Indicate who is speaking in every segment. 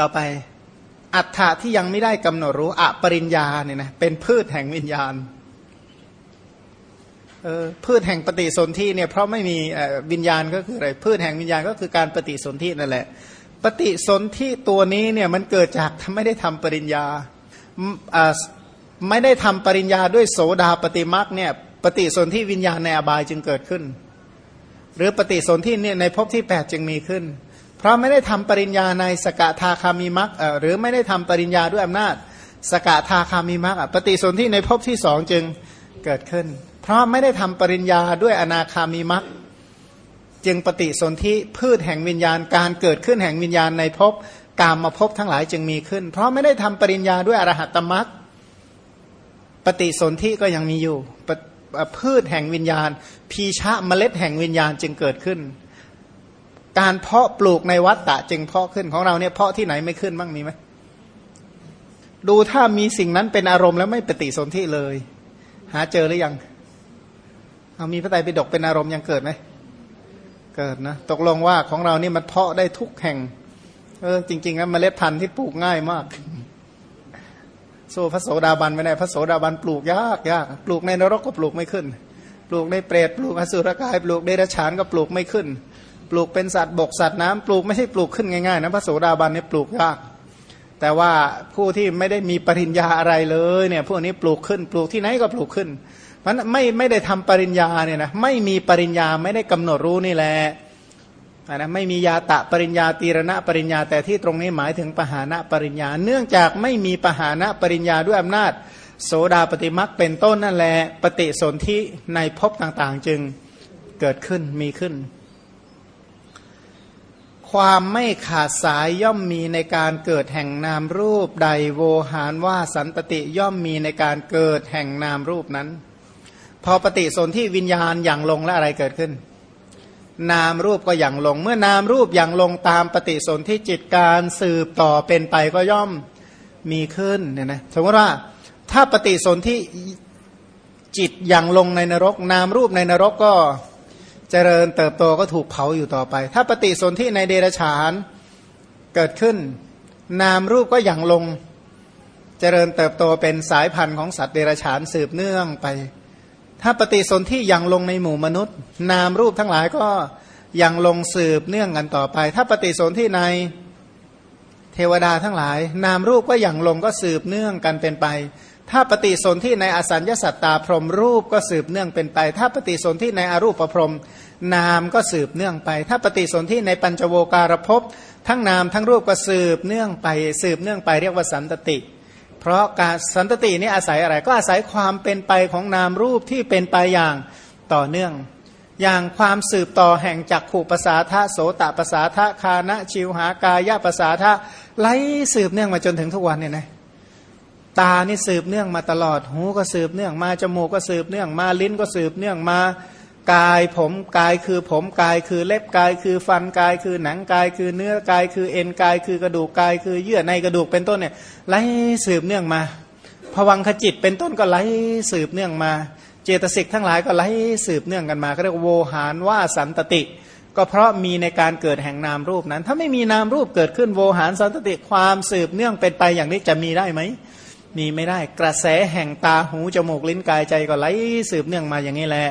Speaker 1: ต่อไปอัฏฐะที่ยังไม่ได้กำหนดรู้อปริญญาเนี่ยนะเป็นพืชแห่งวิญญาณเออพืชแห่งปฏิสนธิเนี่ยเพราะไม่มีวิญญาณก็คืออะไรพืชแห่งวิญญาณก็คือการปฏิสนธินั่นแหละ ปฏิสนธิตัวนี้เนี่ยมันเกิดจากไม่ได้ทำปริญญาไม่ได้ทำปริญญาด้วยโสดาปฏิมักเนี่ยปฏิสนธิวิญญาณในอบายจึงเกิดขึ้น หรือปฏิสนธิเนี่ยในภพที่ 8 จึงมีขึ้น พราะไม่ได้ทำปริญญาในสกทาคามีมักหรือไม่ได้ทำปริญญาด้วยอำนาจ สกทาคามีมักปฏิสนธิในภพที่สองจึงเกิดขึ้น เพราะไม่ได้ทำปริญญาด้วยอนาคามีมักจึงปฏิสนธิพืชแห่งวิญญาณการเกิดขึ้นแห่งวิญญาณในภพกามมาภพทั้งหลายจึงมีขึ้น เพราะไม่ได้ทำปริญญาด้วยอรหัตตมักปฏิสนธิก็ยังมีอยู่พืชแห่งวิญญาณ พีชะเมล็ดแห่งวิญญาณจึงเกิดขึ้น การเพาะปลูกในวัดตะจึงเพาะขึ้นของเราเนี่ยเพาะที่ไหนไม่ขึ้นบ้างมีไหมดูถ้ามีสิ่งนั้นเป็นอารมณ์แล้วไม่ปฏิสนธิเลย หาเจอหรือยังเอามีพระไตรปิฎกเป็นอารมณ์ยังเกิดไหมเกิดนะตกลงว่าของเรานี่มันเพาะได้ทุกแห่ง เออจริงๆนะเมล็ดพันธุ์ที่ปลูกง่ายมากสู้พระโสดาบันไม่ได้พระโสดาบันปลูกยากยากปลูกในนรกก็ปลูกไม่ขึ้น ปลูกในเปรตปลูกอสุรกาย ปลูกเดรัจฉานก็ปลูกไม่ขึ้น ลูกเป็นสัตว์บกสัตว์น้ำปลูกไม่ใช่ปลูกขึ้นง่ายๆนะพระโสดาบันเนี่ยปลูกยาก แต่ว่าผู้ที่ไม่ได้มีปริญญาอะไรเลยเนี่ยพวกนี้ปลูกขึ้นปลูกที่ไหนก็ปลูกขึ้นมันไม่ไม่ได้ทำปริญญาเนี่ยนะไม่มีปริญญาไม่ได้กำหนดรู้นี่แหละนะไม่มียาตะปริญญาตีรณะปริญญาแต่ที่ตรงนี้หมายถึงปหานะปริญญา เนื่องจากไม่มีปหานะปริญญาด้วยอำนาจ โสดาปฏิมักเป็นต้นนั่นแหละปฏิสนธิในภพต่างๆ จึงเกิดขึ้นมีขึ้น ความไม่ขาดสายย่อมมีในการเกิดแห่งนามรูปใดโวหารว่าสันตติย่อมมีในการเกิดแห่งนามรูปนั้น พอปฏิสนธิวิญญาณอย่างลงและอะไรเกิดขึ้น นามรูปก็อย่างลง เมื่อนามรูปอย่างลงตามปฏิสนธิจิตการสืบต่อเป็นไปก็ย่อมมีขึ้นเนี่ยนะสมมติว่าถ้าปฏิสนธิจิตอย่างลงในนรก นามรูปในนรกก็ เจริญเติบโตก็ถูกเผาอยู่ต่อไป ถ้าปฏิสนธิในเดรัจฉานเกิดขึ้น นามรูปก็อย่างลง เจริญเติบโตเป็นสายพันธุ์ของสัตว์เดรัจฉานสืบเนื่องไป ถ้าปฏิสนธิยังลงในหมู่มนุษย์ นามรูปทั้งหลายก็ยังลงสืบเนื่องกันต่อไป ถ้าปฏิสนธิในเทวดาทั้งหลาย นามรูปก็ยังลงก็สืบเนื่องกันเป็นไป ถ้าปฏิสนธิในอสัญญาสัตตาพรมรูปก็สืบเนื่องเป็นไป ถ้าปฏิสนธิในอรูปประพรม นามก็สืบเนื่องไป ถ้าปฏิสนธิในปัญจโวการภพทั้งนามทั้งรูปก็สืบเนื่องไป สืบเนื่องไปเรียกว่าสันตติ เพราะการสันตตินี่อาศัยอะไรก็อาศัยความเป็นไปของนามรูปที่เป็นไปอย่างต่อเนื่อง อย่างความสืบต่อแห่งจักขู่ภาษาทะโสตภาษาทะคานะชิวหากายะภาษาทะไล่สืบเนื่องมาจนถึงทุกวันเนี่ยนะตานี่สืบเนื่องมาตลอด หูก็สืบเนื่องมา จมูกก็สืบเนื่องมา ลิ้นก็สืบเนื่องมา กายผมกายคือผมกายคือเล็บกายคือฟันกายคือหนังกายคือเนื้อกายคือเอ็นกายคือกระดูกกายคือเยื่อในกระดูกเป็นต้นเนี่ยไล่สืบเนื่องมาผวังขจิตเป็นต้นก็ไล่สืบเนื่องมา เจตสิกทั้งหลายก็ไล่สืบเนื่องกันมาเขาเรียกโวหารว่าสันตติ ก็เพราะมีในการเกิดแห่งนามรูปนั้น ถ้าไม่มีนามรูปเกิดขึ้นโวหารสันตติความสืบเนื่องเป็นไปอย่างนี้จะมีได้ไหมมีไม่ได้กระแสแห่งตาหูจมูกลิ้นกายใจก็ไล่สืบเนื่องมาอย่างนี้แหละ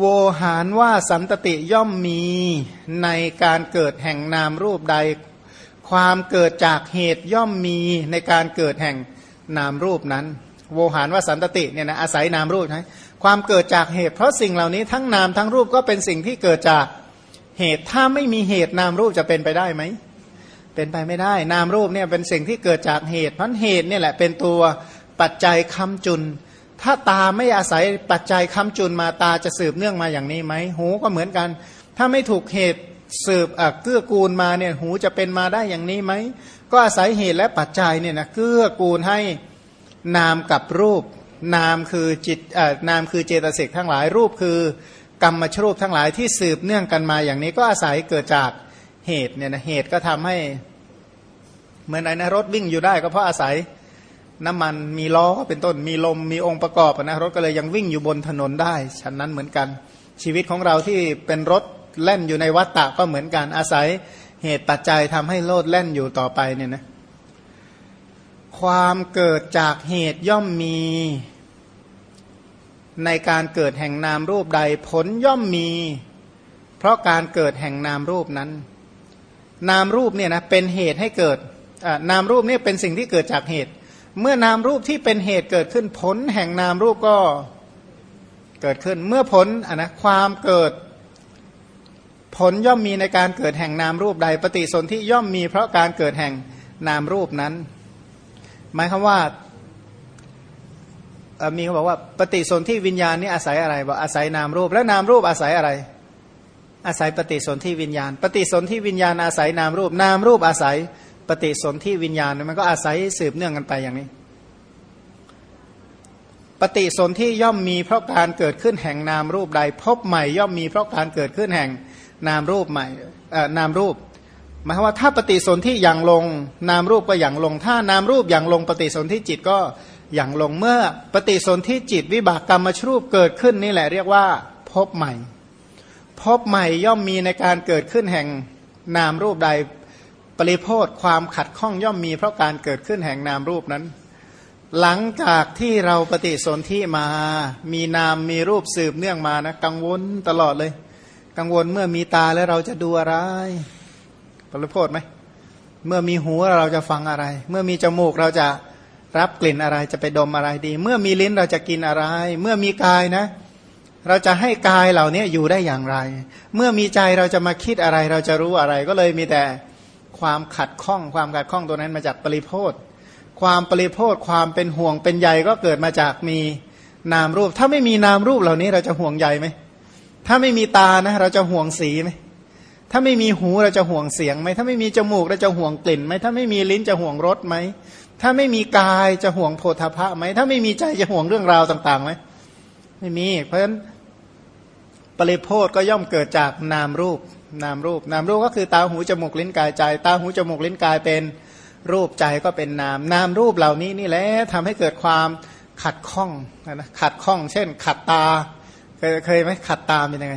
Speaker 1: โวหารว่าสันตติย่อมมีในการเกิดแห่งนามรูปใด ความเกิดจากเหตุย่อมมีในการเกิดแห่งนามรูปนั้น โวหารว่าสันตติเนี่ยนะอาศัยนามรูปใช่ความเกิดจากเหตุ เพราะสิ่งเหล่านี้ทั้งนามทั้งรูปก็เป็นสิ่งที่เกิดจากเหตุถ้าไม่มีเหตุนามรูปจะเป็นไปได้ไหมเป็นไปไม่ได้ นามรูปเนี่ยเป็นสิ่งที่เกิดจากเหตุเพราะเหตุเนี่ยแหละเป็นตัวปัจจัยคำจุน ถ้าตาไม่อาศัยปัจจัยคำจุนมาตาจะสืบเนื่องมาอย่างนี้ไหมหูก็เหมือนกัน ถ้าไม่ถูกเหตุสืบเกื้อกูลมาเนี่ยหูจะเป็นมาได้อย่างนี้ไหมก็อาศัยเหตุและปัจจัยเนี่ยนะเกื้อกูลให้นามกับรูป นามคือจิตนามคือเจตสิกทั้งหลายรูปคือกรรมชรูปทั้งหลายที่สืบเนื่องกันมาอย่างนี้ก็อาศัยเกิดจากเหตุเนี่ยนะเหตุก็ทำให้เหมือนไอ้นะรถวิ่งอยู่ได้ก็เพราะอาศัย น้ำมันมีล้อเป็นต้นมีลมมีองค์ประกอบนะรถก็เลยยังวิ่งอยู่บนถนนได้ฉันนั้นเหมือนกัน ชีวิตของเราที่เป็นรถเล่นอยู่ในวัฏฏะก็เหมือนกันอาศัยเหตุปัจจัยทำให้โลดแล่นอยู่ต่อไปเนี่ยนะความเกิดจากเหตุย่อมมี ในการเกิดแห่งนามรูปใดผลย่อมมี เพราะการเกิดแห่งนามรูปนั้น นามรูปเนี่ยนะเป็นเหตุให้เกิดนามรูปเนี่ยเป็นสิ่งที่เกิดจากเหตุ เมื่อนามรูปที่เป็นเหตุเกิดขึ้นผลแห่งนามรูปก็เกิดขึ้น เมื่อผลอะนะความเกิดผลย่อมมีในการเกิดแห่งนามรูปใด ปฏิสนธิย่อมมีเพราะการเกิดแห่งนามรูปนั้น หมายควาว่ามีเขาบอกว่าปฏิสนธิวิญญาณนี่อาศัยอะไรบอกอาศัยนามรูป แล้วนามรูปอาศัยอะไร อาศัยปฏิสนธิวิญญาณ ปฏิสนธิวิญญาณอาศัยนามรูป นามรูปอาศัย ปฏิสนธิวิญญาณมันก็อาศัยสืบเนื่องกันไปอย่างนี้ ปฏิสนธิย่อมมีเพราะการเกิดขึ้นแห่งนามรูปใด พบใหม่ย่อมมีเพราะการเกิดขึ้นแห่งนามรูปใหม่นามรูปหมายว่าถ้าปฏิสนธิอย่างลง นามรูปก็อย่างลง ถ้านามรูปอย่างลง ปฏิสนธิจิตก็อย่างลงเมื่อปฏิสนธิจิตวิบากกรรมชรูปเกิดขึ้นนี่แหละเรียกว่าพบใหม่ พบใหม่ย่อมมีในการเกิดขึ้นแห่งนามรูปใด ปริโพธความขัดข้องย่อมมีเพราะการเกิดขึ้นแห่งนามรูปนั้น หลังจากที่เราปฏิสนธิมา มีนามมีรูปสืบเนื่องมานะกังวลตลอดเลย กังวลเมื่อมีตาแล้วเราจะดูอะไรปริโพธไหมเมื่อมีหูเราจะฟังอะไร เมื่อมีจมูกเราจะรับกลิ่นอะไรจะไปดมอะไรดี เมื่อมีลิ้นเราจะกินอะไร เมื่อมีกายนะ เราจะให้กายเหล่านี้อยู่ได้อย่างไร เมื่อมีใจเราจะมาคิดอะไร เราจะรู้อะไรก็เลยมีแต่ ความขัดข้อง ความขัดข้องตัวนั้นมาจากปริโพธความปริโพธความเป็นห่วงเป็นใยก็เกิดมาจากมีนามรูป ถ้าไม่มีนามรูปเหล่านี้เราจะห่วงใยไหมถ้าไม่มีตานะเราจะห่วงสีไหมถ้าไม่มีหูเราจะห่วงเสียงไหมถ้าไม่มีจมูกเราจะห่วงกลิ่นไหมถ้าไม่มีลิ้นจะห่วงรสไหมถ้าไม่มีกายจะห่วงโพธาภะไหมถ้าไม่มีใจจะห่วงเรื่องราวต่างๆไหมไม่มี เพราะฉะนั้นปริโพธก็ย่อมเกิดจากนามรูป นามรูป นามรูปก็คือตาหูจมูกลิ้นกายใจ ตาหูจมูกลิ้นกายเป็นรูปใจก็เป็นนาม นามรูปเหล่านี้นี่แหละทำให้เกิดความขัดข้องนะขัดข้อง เช่น ขัดตา เคยเคยไหมขัดตาเป็นยังไง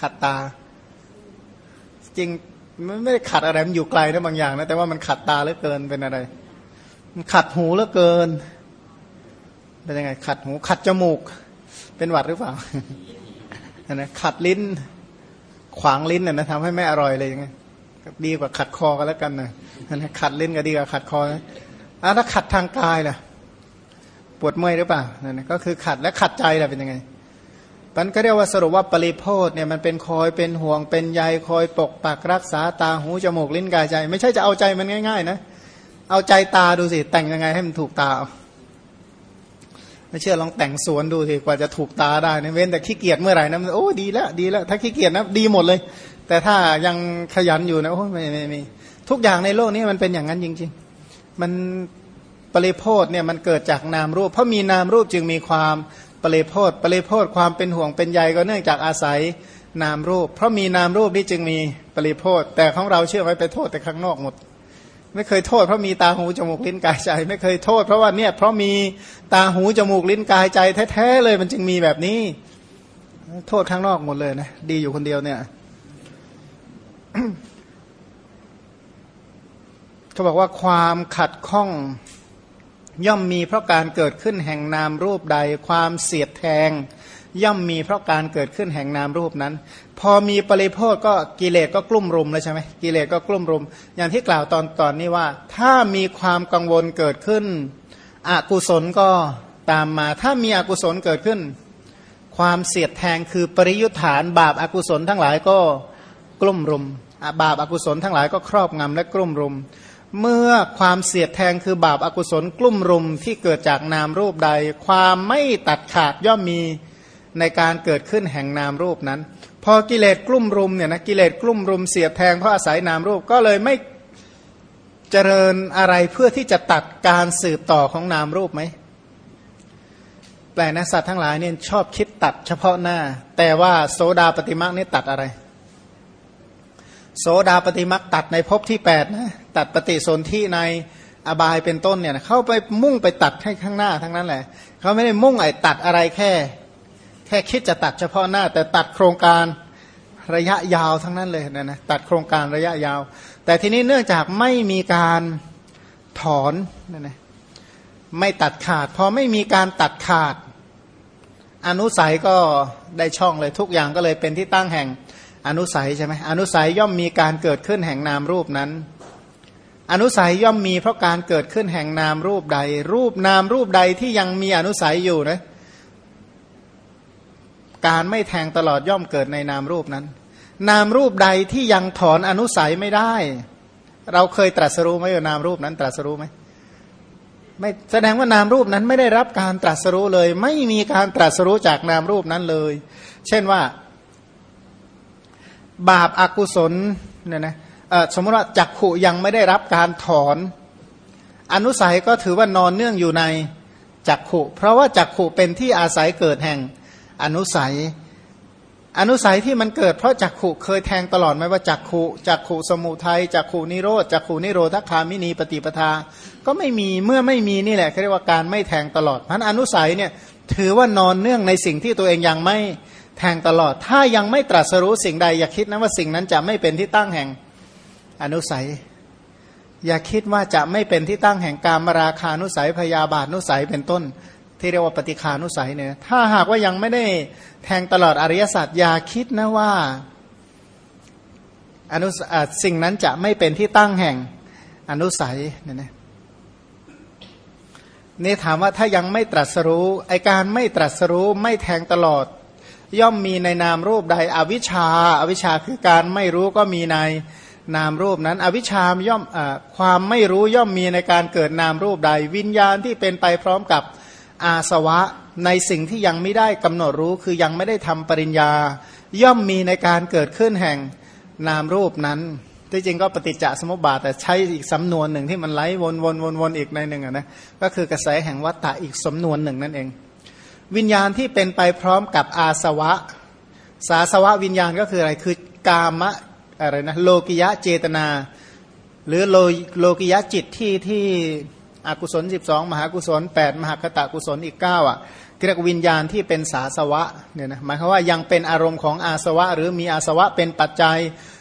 Speaker 1: ขัดตา จริงมันไม่ได้ขัดอะไรมันอยู่ไกลนะบางอย่างนะแต่ว่ามันขัดตาเหลือเกินเป็นอะไร มันขัดหูเหลือเกิน เป็นยังไง ขัดหู ขัดจมูก เป็นหวัดหรือเปล่านะขัดลิ้น ขวางลิ้นน่ยนะทำให้ไม่อร่อยเลยยังไงดีกว่าขัดคอกันแล้วกันนะขัดลิ้นก็ดีกว่าขัดคอนะอะถ้าขัดทางกายล่ะ ปวดเมื่อยหรือเปล่านั่นก็คือขัดและขัดใจล่ะเป็นยังไงมันก็เรียกว่าสรุปว่าปริโพธเนี่ยมันเป็นคอยเป็นห่วงเป็นใยคอยปกปักรักษาตาหูจมูกลิ้นกายใจ ไม่ใช่จะเอาใจมันง่าย ๆ นะ เอาใจตาดูสิ แต่งยังไงให้มันถูกตา ไม่เชื่อลองแต่งสวนดูสิกว่าจะถูกตาได้นะเว้นแต่ขี้เกียจเมื่อไหร่นะโอ้ดีแล้วดีแล้วถ้าขี้เกียจนะดีหมดเลย แต่ถ้ายังขยันอยู่นะโอ้ไม่ไม่ไม่ทุกอย่างในโลกนี้มันเป็นอย่างนั้นจริง ๆ มันปริโพธเนี่ยมันเกิดจากนามรูป เพราะมีนามรูปจึงมีความปริโพธปริโพธความเป็นห่วงเป็นใยก็เนื่องจากอาศัยนามรูป เพราะมีนามรูปนี่จึงมีปริโพธแต่ของเราเชื่อไว้ไปโทษแต่ข้างนอกหมด ไม่เคยโทษเพราะมีตาหูจมูกลิ้นกายใจ ไม่เคยโทษเพราะว่าเนี่ยเพราะมีตาหูจมูกลิ้นกายใจแท้ๆเลยมันจึงมีแบบนี้ โทษข้างนอกหมดเลยนะดีอยู่คนเดียวเนี่ยเขาบอกว่าความขัดข้องย่อมมีเพราะการเกิดขึ้นแห่งนามรูปใด ความเสียดแทง ย่อมมีเพราะการเกิดขึ้นแห่งนามรูปนั้น พอมีปริโภคก็กิเลสก็กลุ่มรุมเลยใช่ไหมกิเลสก็กลุ่มรุม อย่างที่กล่าวตอนตอนนี้ว่า ถ้ามีความกังวลเกิดขึ้น อกุศลก็ตามมา ถ้ามีอกุศลเกิดขึ้น ความเสียดแทงคือปริยุทธาน บาปอากุศลทั้งหลายก็กลุ่มรุมบาปอากุศลทั้งหลายก็ครอบงำและกลุ่มรุม เมื่อความเสียดแทงคือบาปอากุศลกลุ่มรุมที่เกิดจากนามรูปใด ความไม่ตัดขาดย่อมมี ในการเกิดขึ้นแห่งนามรูปนั้น พอกิเลสกลุ่มรุมเนี่ยนะกิเลสกลุ่มรุมเสียแทงเพราะอาศัยนามรูปก็เลยไม่เจริญอะไรเพื่อที่จะตัดการสืบต่อของนามรูปไหมแปลนะสัตว์ทั้งหลายเนี่ยชอบคิดตัดเฉพาะหน้า แต่ว่าโสดาปฏิมาคนี่ตัดอะไร โสดาปฏิมักตัดในภพที่8นะตัดปฏิสนธิในอบายเป็นต้นเนี่ยเข้าไปมุ่งไปตัดให้ข้างหน้าทั้งนั้นแหละเขาไม่ได้มุ่งไอ้ตัดอะไรแค่ แค่คิดจะตัดเฉพาะหน้า แต่ตัดโครงการระยะยาวทั้งนั้นเลยนะนะตัดโครงการระยะยาว แต่ทีนี้เนื่องจากไม่มีการถอนนะนะไม่ตัดขาดพอไม่มีการตัดขาด อนุสัยก็ได้ช่องเลยทุกอย่างก็เลยเป็นที่ตั้งแห่งอนุสัยใช่ไหมอนุสัยย่อมมีการเกิดขึ้นแห่งนามรูปนั้น อนุสัยย่อมมีเพราะการเกิดขึ้นแห่งนามรูปใด รูปนามรูปใดที่ยังมีอนุสัยอยู่นะ การไม่แทงตลอดย่อมเกิดในนามรูปนั้น นามรูปใดที่ยังถอนอนุสัยไม่ได้ เราเคยตรัสรู้ไหมว่านามรูปนั้นตรัสรู้ไหมไม่แสดงว่านามรูปนั้นไม่ได้รับการตรัสรู้เลย ไม่มีการตรัสรู้จากนามรูปนั้นเลย เช่นว่า บาปอากุศลเนี่ยนะสมมติว่าจักขุยังไม่ได้รับการถอน อนุสัยก็ถือว่านอนเนื่องอยู่ในจักขุ เพราะว่าจักขุเป็นที่อาศัยเกิดแห่ง อนุสัย อนุสัยที่มันเกิดเพราะจักขุเคยแทงตลอดไหมว่าจักขุจักขุสมุทัยจักขุนิโรธจักขุนิโรธคามินีปฏิปทา ก็ไม่มีเมื่อไม่มีนี่แหละเรียกว่าการไม่แทงตลอดพันอนุสัยเนี่ยถือว่านอนเนื่องในสิ่งที่ตัวเองยังไม่แทงตลอด ถ้ายังไม่ตรัสรู้สิ่งใดอย่าคิดนะว่าสิ่งนั้นจะไม่เป็นที่ตั้งแห่งอนุสัย อย่าคิดว่าจะไม่เป็นที่ตั้งแห่งการมราคานุสัยพยาบาทนุสัยเป็นต้น ที่เรียกว่าปฏิคานุสัยเนี่ยถ้าหากว่ายังไม่ได้แทงตลอดอริยสัจอย่าคิดนะว่าอนุสิ่งนั้นจะไม่เป็นที่ตั้งแห่งอนุสัยเนี่ยนะนี่ถามว่าถ้ายังไม่ตรัสรู้ไอการไม่ตรัสรู้ไม่แทงตลอด ย่อมมีในนามรูปใดอวิชชาอวิชชาคือการไม่รู้ก็มีในนามรูปนั้น อวิชชาย่อมอความไม่รู้ย่อมมีในการเกิดนามรูปใด วิญญาณที่เป็นไปพร้อมกับ อาสวะในสิ่งที่ยังไม่ได้กำหนดรู้คือยังไม่ได้ทำปริญญา ย่อมมีในการเกิดขึ้นแห่งนามรูปนั้น ที่จริงก็ปฏิจจสมุปบาท แต่ใช้อีกสำนวนหนึ่งที่มันไหลวนวนวนวนอีกในหนึ่งนะก็คือกระแสแห่งวัตตะอีกสำนวนหนึ่งนั่นเอง วิญญาณที่เป็นไปพร้อมกับอาสวะ สาสวะวิญญาณก็คืออะไรคือกามะอะไรนะโลกิยะเจตนา หรือโลโลกิยะจิตที่ที่ อกุศล 12 มหากุศล 8 มหาคตะกุศลอีก9อะเรียกวิญญาณที่เป็นสาสวะเนี่ยนะหมายความว่ายังเป็นอารมณ์ของอาสวะ หรือมีอาสวะเป็นปัจจัย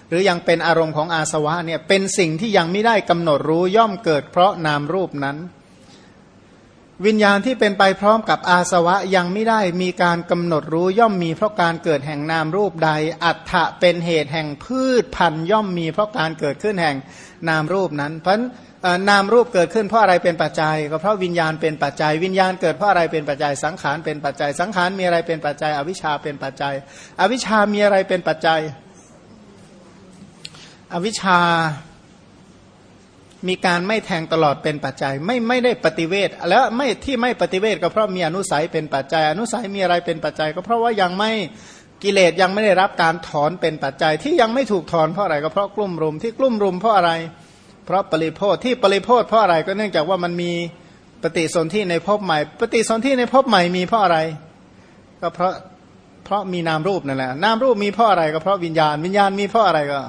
Speaker 1: หรือยังเป็นอารมณ์ของอาสวะเนี่ยเป็นสิ่งที่ยังไม่ได้กำหนดรู้ย่อมเกิดเพราะนามรูปนั้น วิญญาณที่เป็นไปพร้อมกับอาสวะยังไม่ได้มีการกำหนดรู้ย่อมมีเพราะการเกิดแห่งนามรูปใด อัฏฐะเป็นเหตุแห่งพืชพันย่อมมีเพราะการเกิดขึ้นแห่งนามรูปนั้น เพราะ นามรูปเกิดขึ้นเพราะอะไรเป็นปัจจัย ก็เพราะวิญญาณเป็นปัจจัย วิญญาณเกิดเพราะอะไรเป็นปัจจัย สังขารเป็นปัจจัย สังขารมีอะไรเป็นปัจจัย อวิชชาเป็นปัจจัย อวิชชามีอะไรเป็นปัจจัย อวิชชามีการไม่แทงตลอดเป็นปัจจัย ไม่ไม่ได้ปฏิเวทแล้วไม่ที่ไม่ปฏิเวทก็เพราะมีอนุสัยเป็นปัจจัย อนุสัยมีอะไรเป็นปัจจัย ก็เพราะว่ายังไม่กิเลสยังไม่ได้รับการถอนเป็นปัจจัย ที่ยังไม่ถูกถอนเพราะอะไรก็เพราะกลุ่มรุมที่กลุ่มรุมเพราะอะไรเพราะปริโพธที่ปริโพธเพราะอะไรก็เนื่องจากว่ามันมีปฏิสนธิในภพใหม่ ปฏิสนธิในภพใหม่มีเพราะอะไร ก็เพราะเพราะมีนามรูปนั่นแหละนามรูปมีเพราะอะไรก็เพราะวิญญาณ วิญญาณมีเพราะอะไรก็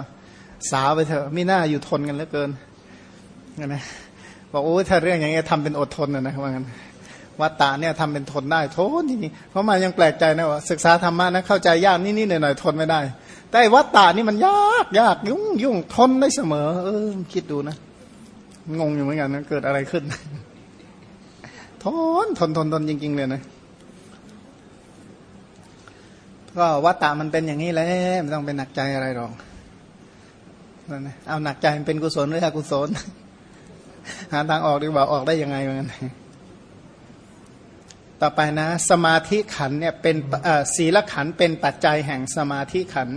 Speaker 1: สาวไปเถอะมีหน้าอยู่ทนกันเหลือเกินนะบอกโอ้ถ้าเรื่องอย่างเงี้ยทำเป็นอดทนนะนะว่างั้นวัตตาเนี่ยทำเป็นทนได้ทนจริงๆเพราะมายังแปลกใจนะว่าศึกษาธรรมะนะเข้าใจยากนิดๆหน่อยๆทนไม่ได้ แต่วัตตานี่มันยากยากยุ่งยุ่งทนได้เสมอ เออ คิดดูนะ งงอยู่เหมือนกันนะเกิดอะไรขึ้น ทนทนทนทนจริง ๆ เลยนะก็วัตตามันเป็นอย่างนี้แหละไม่ต้องเป็นหนักใจอะไรหรอกนั่นนะเอาหนักใจมันเป็นกุศลหรืออกุศล หาทางออกดีกว่าออกได้ยังไงเหมือนกันต่อไปนะ สมาธิขันเนี่ยเป็นศีลขันเป็นปัจจัยแห่งสมาธิขัน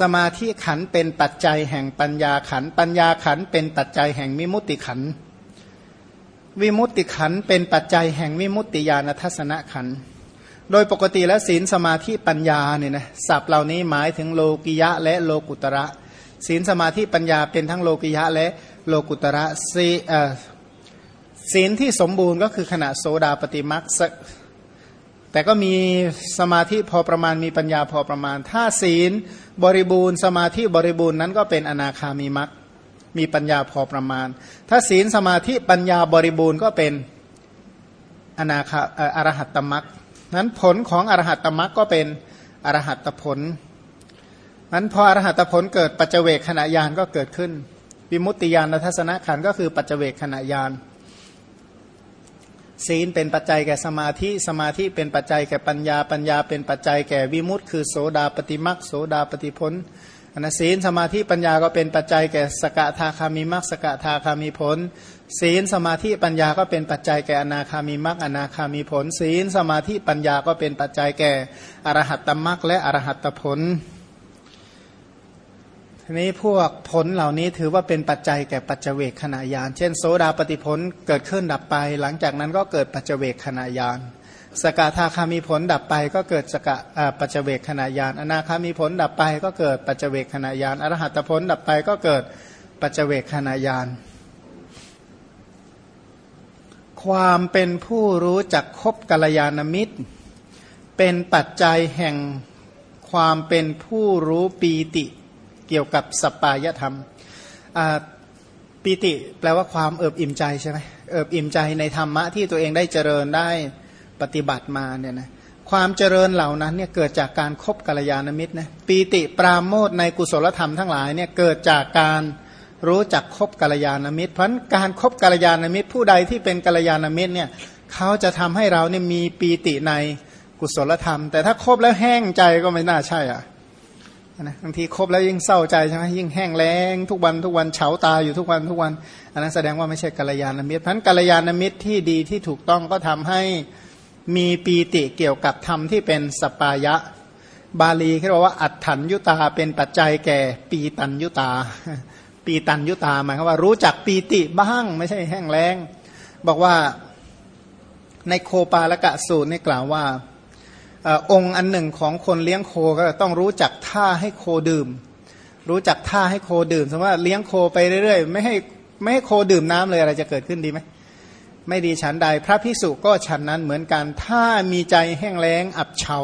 Speaker 1: สมาธิขันเป็นปัจจัยแห่งปัญญาขัน ปัญญาขันเป็นปัจจัยแห่งวิมุตติขัน วิมุตติขันเป็นปัจจัยแห่งวิมุตติญาณทัศนขัน โดยปกติแล้วศีลสมาธิปัญญาเนี่ยนะศัพท์เหล่านี้หมายถึงโลกิยะและโลกุตระ ศีลสมาธิปัญญาเป็นทั้งโลกิยะและโลกุตระศีลที่สมบูรณ์ก็คือขณะโสดาปฏิมัก แต่ก็มีสมาธิพอประมาณมีปัญญาพอประมาณ ถ้าศีลบริบูรณ์ สมาธิบริบูรณ์นั้นก็เป็นอนาคามีมักมีปัญญาพอประมาณ ถ้าศีลสมาธิปัญญาบริบูรณ์ก็เป็นอนาคาอรหัตตมักนั้นผลของอรหัตตมักก็เป็นอรหัตตผลนั้นพออรหัตผลเกิดปัจเจเวกขณะยานก็เกิดขึ้นวิมุตติยานทัศนขันก็คือปัจเจเวกขณะยาน ศีลเป็นปัจจัยแก่สมาธิ สมาธิเป็นปัจจัยแก่ปัญญา ปัญญาเป็นปัจจัยแก่วิมุตติ คือโสดาปฏิมักโสดาปฏิพลอันศีลสมาธิปัญญาก็เป็นปัจจัยแก่สกทาคามิมักสกทาคามิผล ศีลสมาธิปัญญาก็เป็นปัจจัยแก่อนาคามิมักอนาคามิผล ศีลสมาธิปัญญาก็เป็นปัจจัยแก่อรหัตตมักและอรหัตตผล ทีนี้พวกผลเหล่านี้ถือว่าเป็นปัจจัยแก่ปัจเจเวกขณะยาน เช่น โสดาปฏิผลเกิดขึ้นดับไป หลังจากนั้นก็เกิดปัจเจเวกขณะยาน สกทาคามีผลดับไปก็เกิดสกปัจเจเวกขณะยาน อนาคามีผลดับไปก็เกิดปัจเจเวกขณะยาน อรหัตผลดับไปก็เกิดปัจเจเวกขณะยาน ความเป็นผู้รู้จักคบกัลยาณมิตร เป็นปัจจัยแห่งความเป็นผู้รู้ปีติ เกี่ยวกับสปายธรรมปีติแปลว่าความเอิบอิ่มใจใช่ไหมเอิบอิ่มใจในธรรมะที่ตัวเองได้เจริญได้ปฏิบัติมาเนี่ยนะความเจริญเหล่านั้นเนี่ยเกิดจากการครบกัลยาณมิตรนะปีติปราโมทในกุศลธรรมทั้งหลายเนี่ยเกิดจากการรู้จักคบกัลยาณมิตร เพราะการครบกัลยาณมิตร ผู้ใดที่เป็นกัลยาณมิตรเนี่ยเขาจะทำให้เราเนี่ยมีปีติในกุศลธรรม แต่ถ้าคบแล้วแห้งใจก็ไม่น่าใช่อะ นะบางทีครบแล้วยิ่งเศร้าใจใช่ไหมยิ่งแห้งแล้งทุกวันทุกวันเฉาตาอยู่ทุกวันทุกวันอันนั้นแสดงว่าไม่ใช่กัลยาณมิตรเพราะกัลยาณมิตรที่ดีที่ถูกต้องก็ทำให้มีปีติเกี่ยวกับธรรมที่เป็นสปายะ บาลีเขาบอกว่าอัฏฐัญยุตาเป็นปัจจัยแก่ปีตัญยุตา ปีตัญยุตาหมายความว่ารู้จักปีติบ้างไม่ใช่แห้งแล้ง บอกว่าในโคปาละกะสูตรนี่กล่าวว่า องค์อันหนึ่งของคนเลี้ยงโคก็ต้องรู้จักท่าให้โคดื่ม รู้จักท่าให้โคดื่มสมมติว่าเลี้ยงโคไปเรื่อยๆ ไม่ให้ไม่ให้โคดื่มน้ำเลยอะไรจะเกิดขึ้นดีไหมไม่ดีฉันใด พระพิสุก็ฉันนั้นเหมือนกันถ้ามีใจแห้งแล้งอับเฉา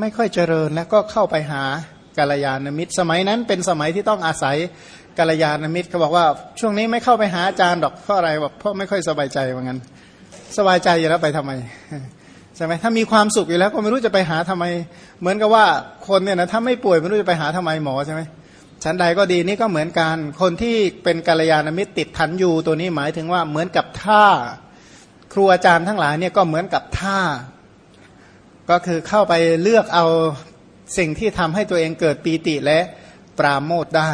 Speaker 1: ไม่ค่อยเจริญแล้วก็เข้าไปหากาลยานมิตร สมัยนั้นเป็นสมัยที่ต้องอาศัยกาลยานมิตรเขาบอกว่าช่วงนี้ไม่เข้าไปหาอาจารย์ดอกเพราะอะไรบอกเพราะไม่ค่อยสบายใจว่างั้นสบายใจอยู่แล้วไปทำไม ใช่ไหมถ้ามีความสุขอยู่แล้วก็ไม่รู้จะไปหาทำไม เหมือนกับว่าคนเนี่ยนะถ้าไม่ป่วยไม่รู้จะไปหาทำไมหมอใช่ไหมชั้นใดก็ดีนี่ก็เหมือนกัน คนที่เป็นกัลยาณมิตรติดทันอยู่ตัวนี้หมายถึงว่าเหมือนกับท่าครูอาจารย์ทั้งหลายเนี่ยก็เหมือนกับท่า ก็คือเข้าไปเลือกเอาสิ่งที่ทำให้ตัวเองเกิดปีติและปราโมทได้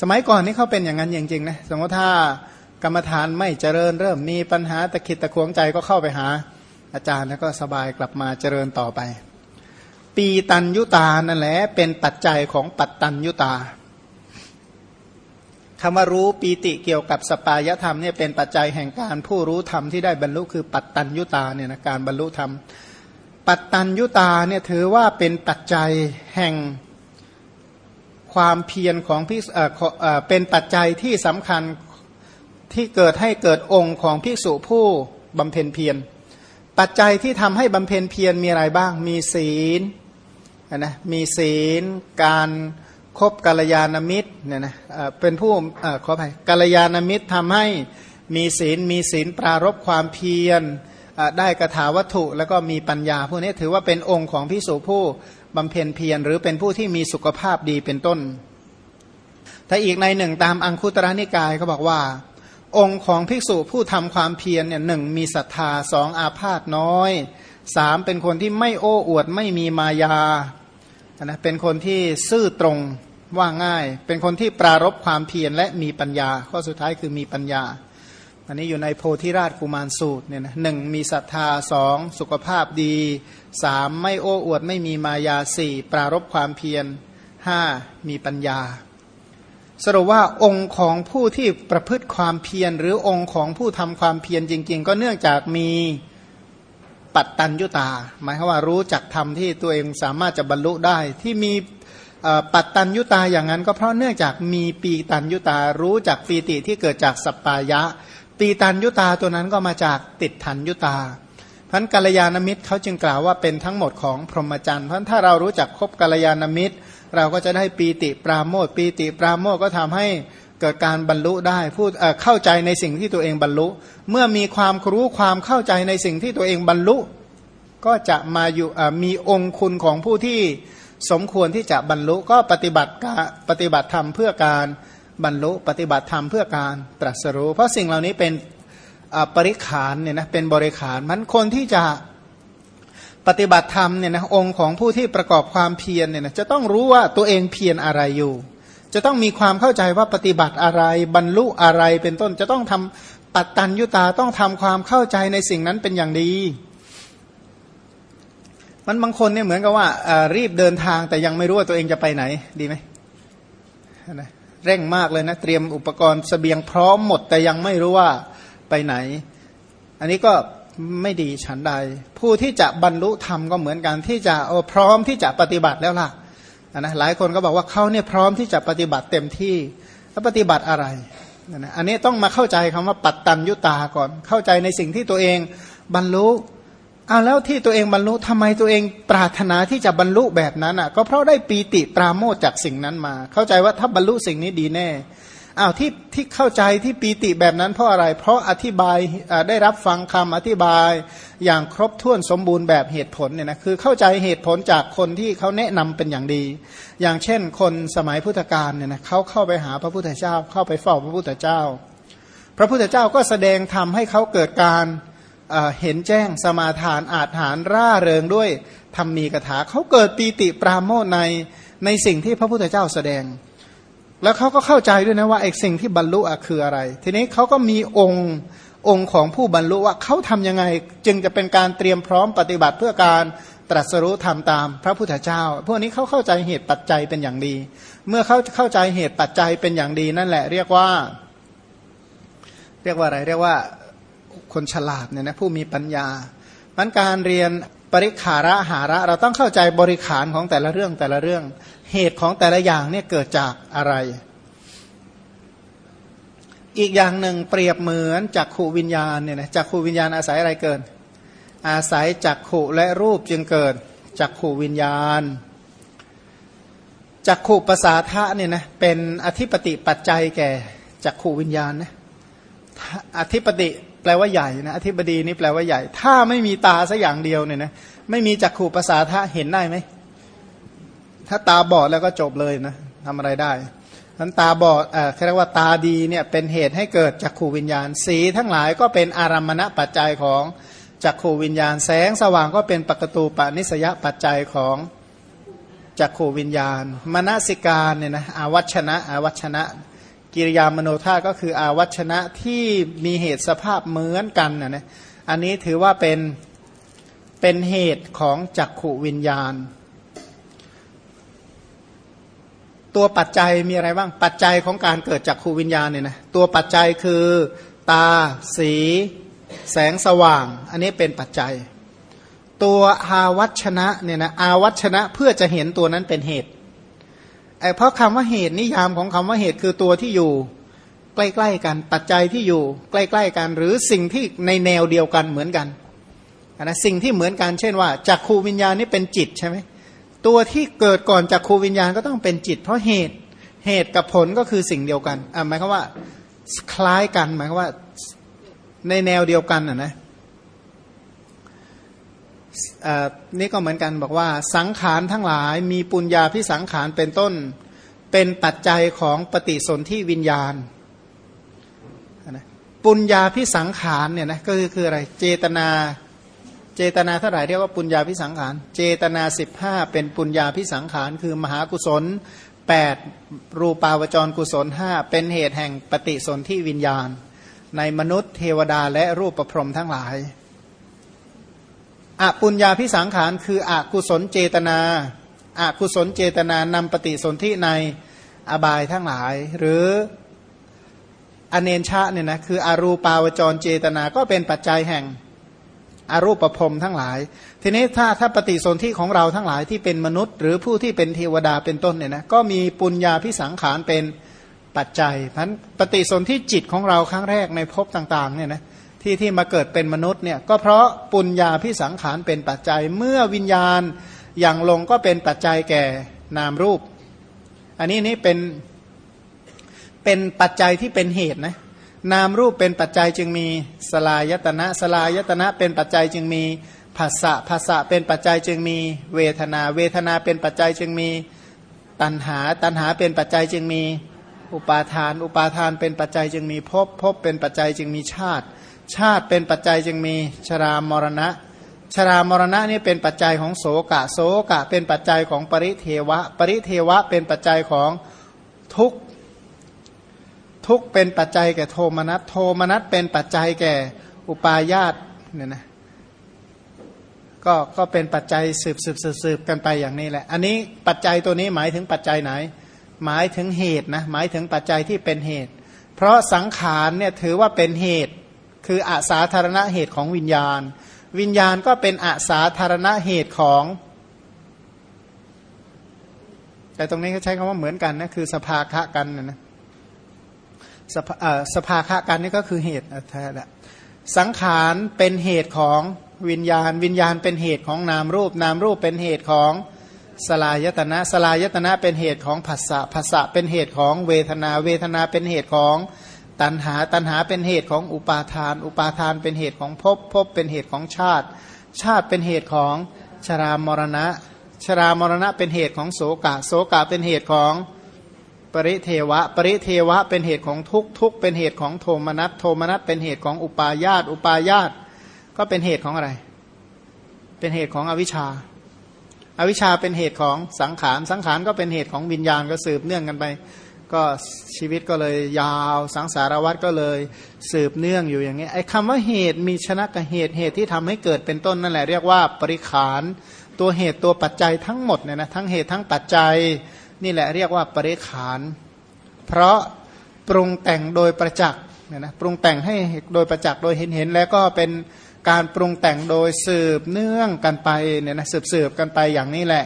Speaker 1: สมัยก่อนนี่เขาเป็นอย่างนั้นจริงๆนะสมมติถ้ากรรมฐานไม่เจริญเริ่มมีปัญหาตะขิดตะขวงใจก็เข้าไปหา อาจารย์แล้วก็สบายกลับมาเจริญต่อไป ปีตัญยุตานั่นแหละเป็นปัจจัยของปัตตัญยุตาคำว่ารู้ปีติเกี่ยวกับสปายธรรมเนี่ยเป็นปัจจัยแห่งการผู้รู้ธรรมที่ได้บรรลุคือปัตตัญยุตาเนี่ยนะการบรรลุธรรม ปัตตัญยุตาเนี่ยถือว่าเป็นปัจจัยแห่งความเพียรของพิเอ่อเป็นปัจจัยที่สำคัญที่เกิดให้เกิดองค์ของพิสุผู้บำเพ็ญเพียร ปัจจัยที่ทำให้บำเพ็ญเพียรมีอะไรบ้าง มีศีลนะมีศีล การคบกัลยาณมิตรเนี่ยนะเป็นผู้ขออภัยกัลยาณมิตรทำให้มีศีลมีศีลปรารบความเพียรได้กระถาวัตถุแล้วก็มีปัญญาพวกนี้ถือว่าเป็นองค์ของพิสูผู้บำเพ็ญเพียรหรือเป็นผู้ที่มีสุขภาพดีเป็นต้นถ้าอีกในหนึ่งตามอังคุตระนิกายเขาบอกว่า องค์ของภิกษุผู้ทำความเพียรเนี่ยหนึ่งมีศรัทธาสองอาพาธน้อยสามเป็นคนที่ไม่โอ้อวดไม่มีมายานะเป็นคนที่ซื่อตรงว่าง่าย เป็นคนที่ปรารบความเพียรและมีปัญญา ข้อสุดท้ายคือมีปัญญา อันนี้อยู่ในโพธิราชกุมารสูตรเนี่ยนะหนึ่งมีศรัทธาสองสุขภาพดีสามไม่โอ้อวดไม่มีมายาสี่ปรารบความเพียรห้ามีปัญญา สรุปว่าองค์ของผู้ที่ประพฤติความเพียรหรือองค์ของผู้ทำความเพียรจริง ๆ ก็เนื่องจากมีปัตตัญยุตา หมายความว่ารู้จักธรรมที่ตัวเองสามารถจะบรรลุได้ ที่มีปัตตัญยุตาอย่างนั้น ก็เพราะเนื่องจากมีปีตัญยุตา รู้จักปีติที่เกิดจากสปปายะ ปีตัญยุตาตัวนั้นก็มาจากติดทันยุตาพันกัลยาณมิตรเขาจึงกล่าวว่าเป็นทั้งหมดของพรหมจรรย์พราะถ้าเรารู้จักคบกัลยาณมิตร เราก็จะได้ปีติปราโมทปีติปราโมทก็ทำให้เกิดการบรรลุได้พูดเข้าใจในสิ่งที่ตัวเองบรรลุ เมื่อมีความรู้ความเข้าใจในสิ่งที่ตัวเองบรรลุ ก็จะมาอยู่มีองค์คุณของผู้ที่สมควรที่จะบรรลุก็ปฏิบัติปฏิบัติธรรมเพื่อการบรรลุปฏิบัติธรรมเพื่อการตรัสรู้ เพราะสิ่งเหล่านี้เป็นปริขารเนี่ยนะเป็นบริขารมันคนที่จะ ปฏิบัติธรรมเนี่ยนะองค์ของผู้ที่ประกอบความเพียรเนี่ยนะจะต้องรู้ว่าตัวเองเพียรอะไรอยู่ จะต้องมีความเข้าใจว่าปฏิบัติอะไรบรรลุอะไรเป็นต้นจะต้องทำปัตตัญยุตาต้องทำความเข้าใจในสิ่งนั้นเป็นอย่างดี มันบางคนเนี่ยเหมือนกับว่ารีบเดินทางแต่ยังไม่รู้ว่าตัวเองจะไปไหนดีไหมนะเร่งมากเลยนะเตรียมอุปกรณ์สเสบียงพร้อมหมดแต่ยังไม่รู้ว่าไปไหน อันนี้ก็ ไม่ดีฉันใด ผู้ที่จะบรรลุธรรมก็เหมือนกันที่จะโอ้พร้อมที่จะปฏิบัติแล้วล่ะนะหลายคนก็บอกว่าเขาเนี่ยพร้อมที่จะปฏิบัติเต็มที่แล้วปฏิบัติอะไรนะอันนี้ต้องมาเข้าใจคำว่าปัตตัญยุตาก่อนเข้าใจในสิ่งที่ตัวเองบรรลุเอาแล้วที่ตัวเองบรรลุทำไมตัวเองปรารถนาที่จะบรรลุแบบนั้นอะ ก็เพราะได้ปีติปราโมทจากสิ่งนั้นมา เข้าใจว่าถ้าบรรลุสิ่งนี้ดีแน่ อ้าวที่ที่เข้าใจที่ปีติแบบนั้นเพราะอะไร เพราะอธิบายได้รับฟังคำอธิบายอย่างครบถ้วนสมบูรณ์แบบเหตุผลเนี่ยนะคือเข้าใจเหตุผลจากคนที่เขาแนะนำเป็นอย่างดี อย่างเช่น คนสมัยพุทธกาลเนี่ยนะเขาเข้าไปหาพระพุทธเจ้า เข้าไปเฝ้าพระพุทธเจ้า พระพุทธเจ้าก็แสดงทำให้เขาเกิดการเห็นแจ้งสมาทานอาถานร่าเริงด้วยธรรมมีกถาเขาเกิดปีติปราโมทในในสิ่งที่พระพุทธเจ้าแสดง แล้วเขาก็เข้าใจด้วยนะว่าไอ้สิ่งที่บรรลุอะคืออะไร ทีนี้เขาก็มีองค์องค์ของผู้บรรลุว่าเขาทํำยังไง จึงจะเป็นการเตรียมพร้อมปฏิบัติเพื่อการตรัสรู้ทำตามพระพุทธเจ้า พวกนี้เขาเข้าใจเหตุปัจจัยเป็นอย่างดี เมื่อเขาเข้าใจเหตุปัจจัยเป็นอย่างดีนั่นแหละ เรียกว่า เรียกว่าอะไร เรียกว่าคนฉลาดเนี่ยนะผู้มีปัญญามันการเรียน ปริขาระหาระเราต้องเข้าใจบริขารของแต่ละเรื่องแต่ละเรื่อง เหตุของแต่ละอย่างเนี่ยเกิดจากอะไร อีกอย่างหนึ่งเปรียบเหมือนจักขูวิญญาณเนี่ยนะจักขูวิญญาณอาศัยอะไรเกิด อาศัยจักขูและรูปจึงเกิดจักขูวิญญาณจักขูภาษาทะเนี่ยนะเป็นอธิปติปัจจัยแก่จักขูวิญญาณนะอธิปติ แปลว่าใหญ่นะอธิบดีนี่แปลว่าใหญ่ ถ้าไม่มีตาสักอย่างเดียวเนี่ยนะไม่มีจักขู่ภาษาทะเห็นได้ไหมถ้าตาบอดแล้วก็จบเลยนะทำอะไรได้ทั้นตาบอดเอ่อเรียกว่าตาดีเนี่ยเป็นเหตุให้เกิดจักขูวิญญาณ สีทั้งหลายก็เป็นอารมณะปัจจัยของจักขูวิญญาณ แสงสว่างก็เป็นปกตูปนิสยปัจจัยของจักขูวิญญาณมนสิการเนี่ยนะอวัชนะอวัชนะ กิริยามโนธาก็คืออาวัชนะที่มีเหตุสภาพเหมือนกันนะนะอันนี้ถือว่าเป็นเป็นเหตุของจักขูวิญญาณ ตัวปัจจัยมีอะไรบ้างปัจจัยของการเกิดจากขูวิญญาณเนี่ยนะตัวปัจจัยคือตา สี แสงสว่าง อันนี้เป็นปัจจัย ตัวอาวัชนะเนี่ยนะอาวัชนะเพื่อจะเห็นตัวนั้นเป็นเหตุ เพราะคำว่าเหตุนิยามของคำว่าเหตุคือตัวที่อยู่ ใกล้ๆกันปัจจัยที่อยู่ ใกล้ๆกัน หรือสิ่งที่ในแนวเดียวกันเหมือนกันนะสิ่งที่เหมือนกันเช่นว่าจากขูวิญญาณนี่เป็นจิตใช่ไหมตัวที่เกิดก่อนจากครูวิญญาณก็ต้องเป็นจิต เพราะเหตุเหตุกับผลก็คือสิ่งเดียวกันอ่าหมายความว่าคล้ายกันหมายความว่าในแนวเดียวกันอะนะ นี่ก็เหมือนกันบอกว่าสังขารทั้งหลายมีปุญญาพิสังขารเป็นต้น เป็นปัจจัยของปฏิสนธิวิญญาณปุญญาพิสังขารเนี่ยนะก็คือคืออะไรเจตนาเจตนาเท่าไหร่เรียกว่าปุญญาพิสังขาร เจตนาสิบห้าเป็นปุญญาพิสังขาร คือมหากุศลแปดรูปาวจรกุศลห้าเป็นเหตุแห่งปฏิสนธิวิญญาณ ในมนุษย์เทวดาและรูปประพรมทั้งหลาย อปุญญาพิสังขารคืออกุศลเจตนาอากุศลเจตนานำปฏิสนธิในอบายทั้งหลาย หรืออเนชะเนี่ยนะคืออรูปาวจรเจตนาก็เป็นปัจจัยแห่งอรูปภพทั้งหลาย ทีนี้ถ้าถ้าปฏิสนธิของเราทั้งหลายที่เป็นมนุษย์ หรือผู้ที่เป็นเทวดาเป็นต้นเนี่ยนะก็มีปุญญาพิสังขารเป็นปัจจัยพันปฏิสนธิจิตของเราครั้งแรกในภพต่างๆเนี่ยนะ ที่ที่มาเกิดเป็นมนุษย์เนี่ยก็เพราะปุญญาพิสังขารเป็นปัจจัยเมื่อวิญญาณอย่างลงก็เป็นปัจจัยแก่นามรูป อันนี้นี่เป็นเป็นปัจจัยที่เป็นเหตุนะนามรูปเป็นปัจจัยจึงมีสลายตนะสลายตนะเป็นปัจจัยจึงมีภาษะภาษะเป็นปัจจัยจึงมีเวทนา เวทนาเป็นปัจจัยจึงมีตัณหา ตัณหาเป็นปัจจัยจึงมีอุปาทาน อุปาทานเป็นปัจจัยจึงมีภพภพเป็นปัจจัยจึงมีชาติ ชาติเป็นปัจจัยจึงมีชรามรณะ ชรามรณะนี่เป็นปัจจัยของโสกะ โสกะ เป็นปัจจัยของปริเทวะ ปริเทวะเป็นปัจจัยของทุกทุกเป็นปัจจัยแก่โทมนัสโทมนัสเป็นปัจจัยแก่อุปาญาตเนี่ยนะก็ก็เป็นปัจจัยสืบสืบสืบสืบกันไปอย่างนี้แหละ อันนี้ปัจจัยตัวนี้หมายถึงปัจจัยไหน หมายถึงเหตุนะหมายถึงปัจจัยที่เป็นเหตุ เพราะสังขารเนี่ยถือว่าเป็นเหตุ คืออาสาธารณะเหตุของวิญญาณ วิญญาณก็เป็นอาสาธารณะเหตุของ แต่ตรงนี้เขาใช้คำว่าเหมือนกันนะคือสภาคะกันนะสภาสภาคะกันนี่ก็คือเหตุแท้แหละสังขารเป็นเหตุของวิญญาณ วิญญาณเป็นเหตุของนามรูป นามรูปเป็นเหตุของสลายตนะสลายตนะเป็นเหตุของผัสสะผัสสะเป็นเหตุของเวทนา เวทนาเป็นเหตุของ ตัณหาตัณหาเป็นเหตุของอุปาทาน อุปาทานเป็นเหตุของภพภพเป็นเหตุของชาติ ชาติเป็นเหตุของชรามรณะ ชรามรณะเป็นเหตุของโสกะ โสกะเป็นเหตุของปริเทวะ ปริเทวะเป็นเหตุของทุกทุกเป็นเหตุของโทมนัสโทมนัสเป็นเหตุของอุปาญาตอุปาญาตก็เป็นเหตุของอะไร เป็นเหตุของอวิชชา อวิชชาเป็นเหตุของสังขาร สังขารก็เป็นเหตุของวิญญาณก็สืบเนื่องกันไป ก็ชีวิตก็เลยยาวสังสารวัตรก็เลยสืบเนื่องอยู่อย่างนี้ไอ้คำว่าเหตุมีชนะกับเหตุเหตุที่ทำให้เกิดเป็นต้นนั่นแหละเรียกว่าปริขานตัวเหตุตัวปัจจัยทั้งหมดเนี่ยนะทั้งเหตุทั้งปัจจัยนี่แหละเรียกว่าปริขาน เพราะปรุงแต่งโดยประจักษ์เนี่ยนะปรุงแต่งให้โดยประจักษ์โดยเห็นเห็นแล้วก็เป็นการปรุงแต่งโดยสืบเนื่องกันไปเนี่ยนะสืบสืบกันไปอย่างนี้แหละ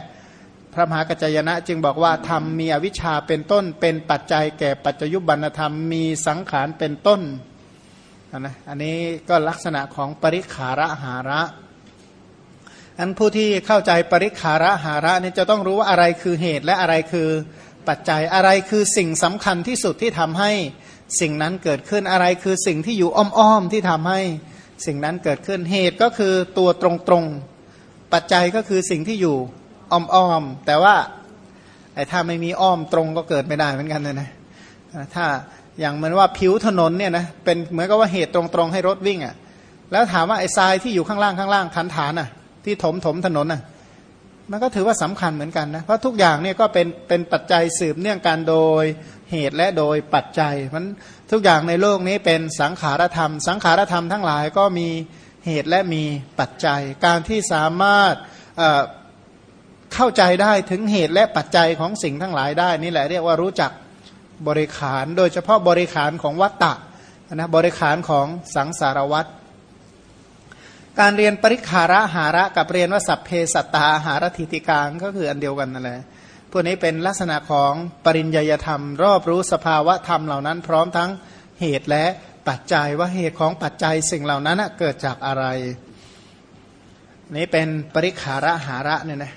Speaker 1: ระมหากัจจยนะจึงบอกว่าธรรมมีอวิชชาเป็นต้น เป็นปัจจัยแก่ปัจจยุบันธรรมมีสังขารเป็นต้นนะอันนี้ก็ลักษณะของปริขาระหาระอันผู้ที่เข้าใจปริขาระหาระนี่จะต้องรู้ว่าอะไรคือเหตุและอะไรคือปัจจัยอะไรคือสิ่งสำคัญที่สุดที่ทำให้สิ่งนั้นเกิดขึ้นอะไรคือสิ่งที่อยู่อ้อมๆที่ทำให้สิ่งนั้นเกิดขึ้นเหตุก็คือตัวตรงๆปัจจัยก็คือสิ่งที่อยู่ อ้อมๆแต่ว่าไอ้ถ้าไม่มีอ้อมตรงก็เกิดไม่ได้เหมือนกันเลยนะถ้าอย่างเหมือนว่าผิวถนนเนี่ยนะเป็นเหมือนกับว่าเหตุตรงๆให้รถวิ่งอะ่ะแล้วถามว่าไอ้ทรายที่อยู่ข้างล่างข้างล่างคันฐานอะ ที่ถมถมถนนอะมันก็ถือว่าสำคัญเหมือนกันนะเพราะทุกอย่างเนี่ยก็เป็นเป็นปัจจัยสืบเนื่องกันโดยเหตุและโดยปัจจัยมันทุกอย่างในโลกนี้เป็นสังขารธรรม สังขารธรรมทั้งหลายก็มีเหตุและมีปัจจัย การที่สามารถ เข้าใจได้ถึงเหตุและปัจจัยของสิ่งทั้งหลายได้ นี่แหละเรียกว่ารู้จักบริขาร โดยเฉพาะบริขารของวัตตะนะบริขารของสังสารวัตรการเรียนปริคาระหาระกับเรียนว่าสัพเพสัตตาหารทิติการก็คืออันเดียวกันนั่นแหละพวกนี้เป็นลักษณะของปริญญาธรรม รอบรู้สภาวะธรรมเหล่านั้น พร้อมทั้งเหตุและปัจจัยว่าเหตุของปัจจัยสิ่งเหล่านั้นเกิดจากอะไร นี้เป็นปริคาระหาระเนี่ยนะ